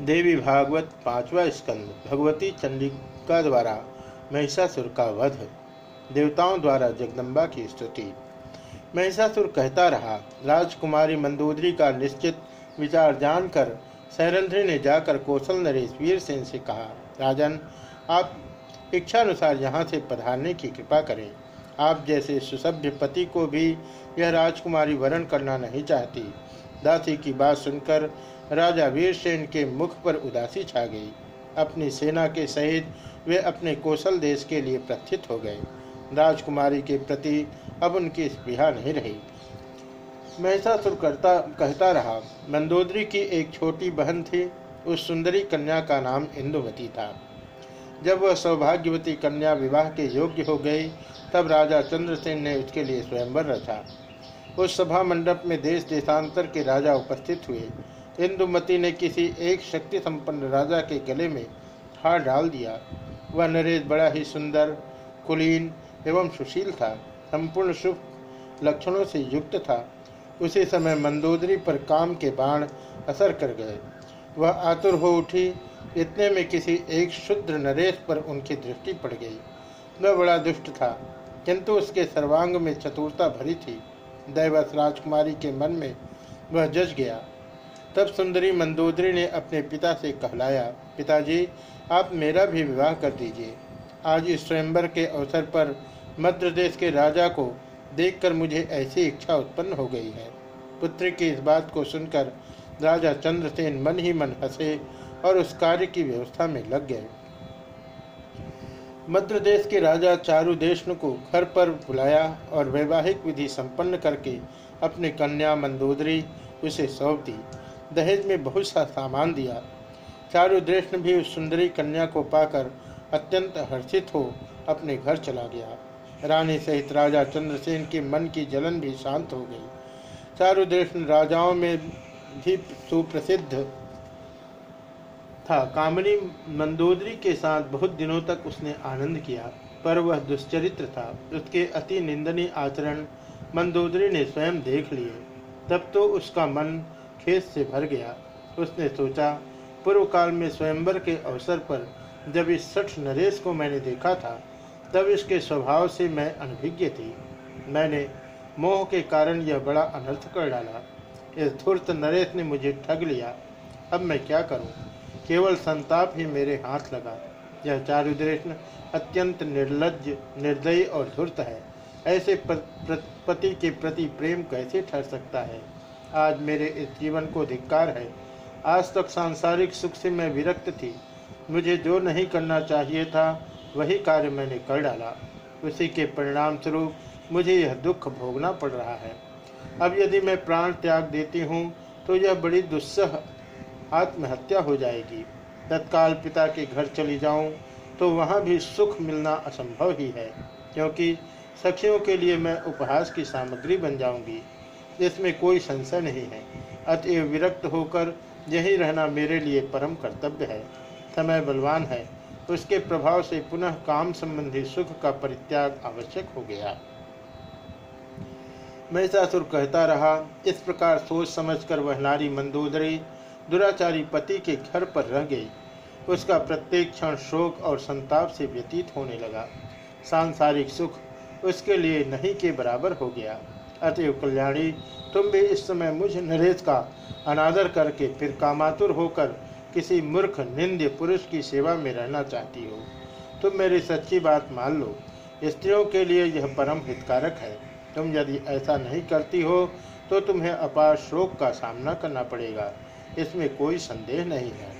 देवी भागवत पांचवा स्कंद, भगवती चंडिका द्वारा महिषासुर का वध देवताओं द्वारा जगदम्बा की स्तुति। महिषासुर कहता रहा, राजकुमारी मंदोदरी का निश्चित विचार जानकर सैरंध्री ने जाकर कौशल नरेश वीर सेन से कहा, राजन, आप इच्छानुसार यहाँ से पधारने की कृपा करें। आप जैसे सुसभ्य पति को भी यह राजकुमारी वरण करना नहीं चाहती। दासी की बात सुनकर राजा वीरसेन के मुख पर उदासी छा गई। अपनी सेना के सहित वे अपने कौशल देश के लिए प्रस्थित हो गए। राजकुमारी के प्रति अब उनकी स्पृहा नहीं रही। महिषासुर करता, कहता रहा मंदोदरी की एक छोटी बहन थी। उस सुंदरी कन्या का नाम इंदुमती था। जब वह सौभाग्यवती कन्या विवाह के योग्य हो गई, तब राजा चंद्रसेन ने उसके लिए स्वयंवर रचा। उस सभा मंडप में देश देशांतर के राजा उपस्थित हुए। इंदुमती ने किसी एक शक्ति संपन्न राजा के गले में हार डाल दिया। वह नरेश बड़ा ही सुंदर, कुलीन एवं सुशील था, संपूर्ण शुभ लक्षणों से युक्त था। उसी समय मंदोदरी पर काम के बाण असर कर गए। वह आतुर हो उठी। इतने में किसी एक शुद्र नरेश पर उनकी दृष्टि पड़ गई। वह बड़ा दुष्ट था, किंतु उसके सर्वांग में चतुरता भरी थी। दैवत राजकुमारी के मन में वह जज गया। तब सुंदरी मंदोदरी ने अपने पिता से कहलाया, पिताजी, आप मेरा भी विवाह कर दीजिए। आज इस स्वयंवर के अवसर पर मध्य देश के राजा को देखकर मुझे ऐसी इच्छा उत्पन्न हो गई है। पुत्र की इस बात को सुनकर राजा चंद्रसेन मन ही मन हंसे और उस कार्य की व्यवस्था में लग गए। मध्य देश के राजा चारुदेशन को घर पर बुलाया और वैवाहिक विधि संपन्न करके अपनी कन्या मंदोदरी उसे सौंप दी। दहेज में बहुत सा सामान दिया। चारुदृष्ण भी उस सुंदरी कन्या को पाकर अत्यंत हर्षित हो अपने घर चला गया। रानी सहित राजा चंद्रसेन के मन की जलन भी शांत हो गई। चारुदृष्ण राजाओं में भी सुप्रसिद्ध था। कामनी मंदोदरी के साथ बहुत दिनों तक उसने आनंद किया, पर वह दुश्चरित्र था। उसके अति निंदनीय आचरण मंदोदरी ने स्वयं देख लिए। तब तो उसका मन खेत से भर गया। उसने सोचा पूर्व काल में स्वयंवर के अवसर पर जब इस सठ नरेश को मैंने देखा था, तब इसके स्वभाव से मैं अनभिज्ञ थी। मैंने मोह के कारण यह बड़ा अनर्थ कर डाला। इस धूर्त नरेश ने मुझे ठग लिया। अब मैं क्या करूँ? केवल संताप ही मेरे हाथ लगा। यह चारुदृष्ण अत्यंत निर्लज, निर्दयी और धूर्त है। ऐसे पति के प्रति प्रेम कैसे ठहर सकता है? आज मेरे इस जीवन को धिक्कार है। आज तक सांसारिक सुख से मैं विरक्त थी। मुझे जो नहीं करना चाहिए था, वही कार्य मैंने कर डाला। उसी के परिणाम स्वरूप मुझे यह दुख भोगना पड़ रहा है। अब यदि मैं प्राण त्याग देती हूँ तो यह बड़ी दुस्सह आत्महत्या हो जाएगी। तत्काल पिता के घर चली जाऊँ तो वहाँ भी सुख मिलना असंभव ही है, क्योंकि सखियों के लिए मैं उपहास की सामग्री बन जाऊँगी। इसमें कोई संशय नहीं है। अतएव विरक्त होकर यही रहना मेरे लिए परम कर्तव्य है। समय बलवान है। उसके प्रभाव से पुनः काम संबंधी सुख का परित्याग आवश्यक हो गया। महिषासुर कहता रहा, इस प्रकार सोच समझकर वह नारी मंदोदरी, दुराचारी पति के घर पर रह गई। उसका प्रत्येक क्षण शोक और संताप से व्यतीत होने लगा। सांसारिक सुख उसके लिए नहीं के बराबर हो गया। अतएव कल्याणी। तुम भी इस समय मुझ नरेश का अनादर करके फिर कामातुर होकर किसी मूर्ख, निंद्य पुरुष की सेवा में रहना चाहती हो। तुम मेरी सच्ची बात मान लो। स्त्रियों के लिए यह परम हितकारक है। तुम यदि ऐसा नहीं करती हो तो तुम्हें अपार शोक का सामना करना पड़ेगा। इसमें कोई संदेह नहीं है।